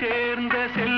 சேர்ந்த செல்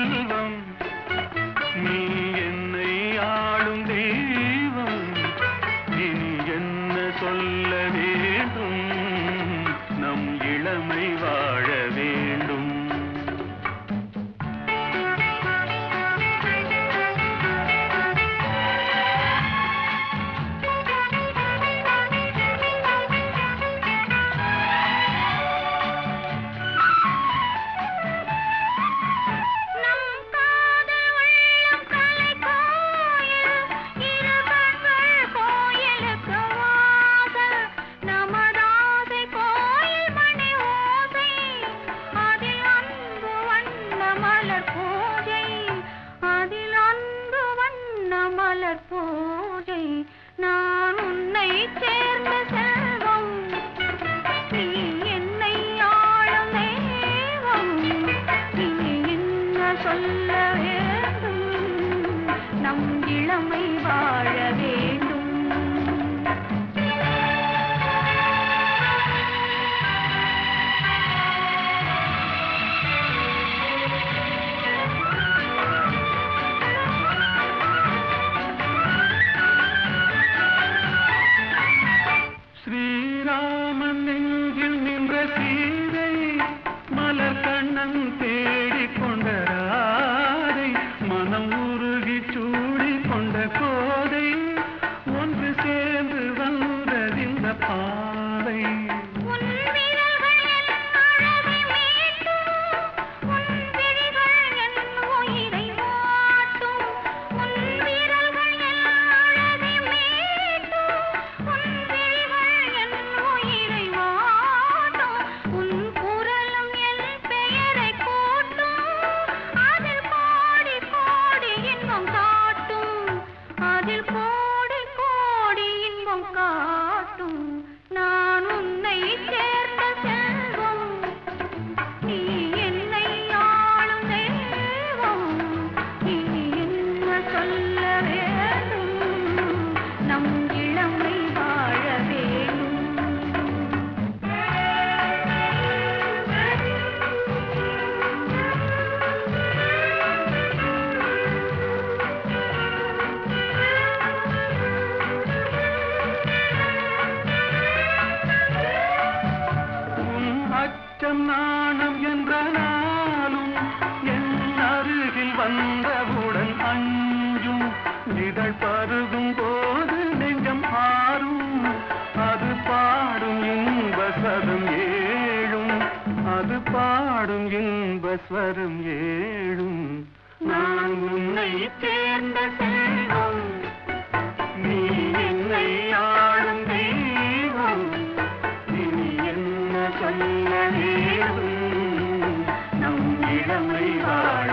பூஜை நான் நெஞ்சம் நாணம் என்ற நாளும் என் அருகில் வந்தவுடன் அஞ்சும். இதழ் பருகும் போது நெஞ்சம் ஆறும். அது பாடும் இன்பஸ்வரம் ஏழும். அது பாடும் இன்பஸ்வரம் ஏழும். நான் உன்னை தேர்ந்த செல்வம். நல்ல நேரம் நம் இளமை வாழ